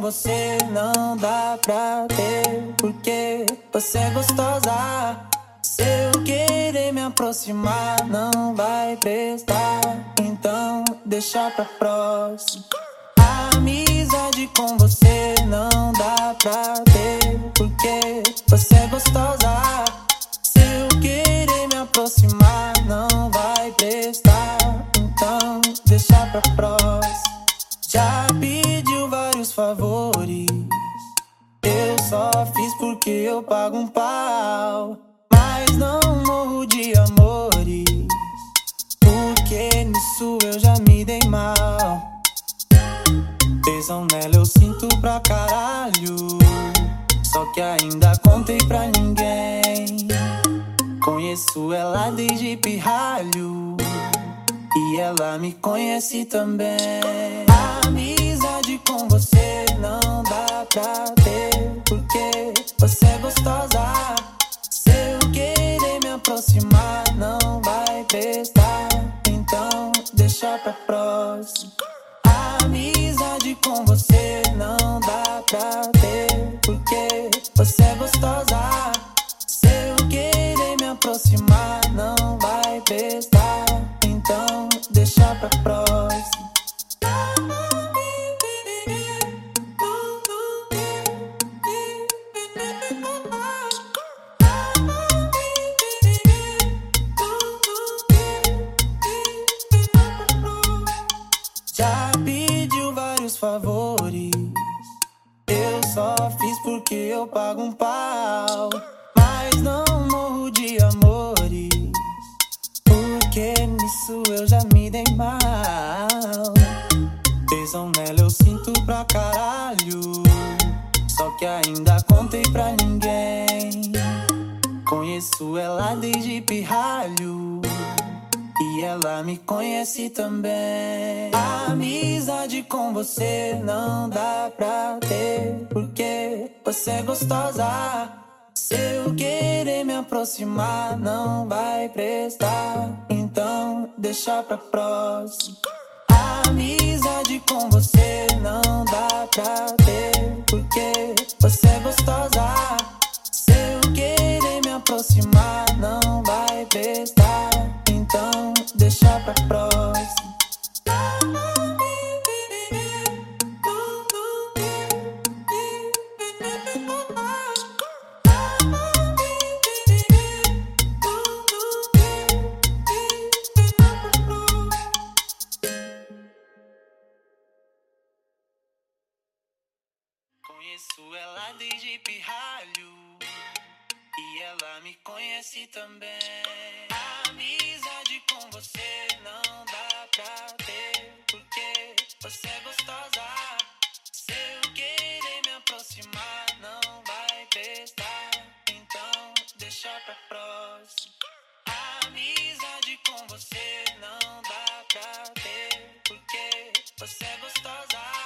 você não dá pra ter. Porque você é gostosa. Se eu querer me aproximar, não vai prestar. Então, deixa pra próxima. Amizade com você não dá pra ter. Porque você é gostosa. Se eu querer me aproximar, não vai prestar. Então, deixa pra próxima. Só fiz porque eu pago um pau. Mas não morro de amores. Porque nisso eu já me dei mal. Tesão nela eu sinto pra caralho. Só que ainda contei pra ninguém. Conheço ela desde pirralho. E ela me conhece também. Amizade com você não dá pra pra próxima. Amizade com você não dá pra ter. Porque você é gostosa. Favores. Eu só fiz porque eu pago um pau. Mas não morro de amores. Porque nisso eu já me dei mal. Tesão nela eu sinto pra caralho. Só que ainda contei pra ninguém. Conheço ela desde pirralho. E ela me conhece também. Amizade com você não dá pra ter. Porque você é gostosa. Se eu querer me aproximar, não vai prestar. Então, deixa pra próxima. conheço ela desde pirralho. E ela me conhece também. Amizade com você não dá pra ter. Porque você é gostosa. Se eu querer me aproximar, não vai prestar. Então, deixa pra próxima. Amizade com você não dá pra ter. Porque você é gostosa.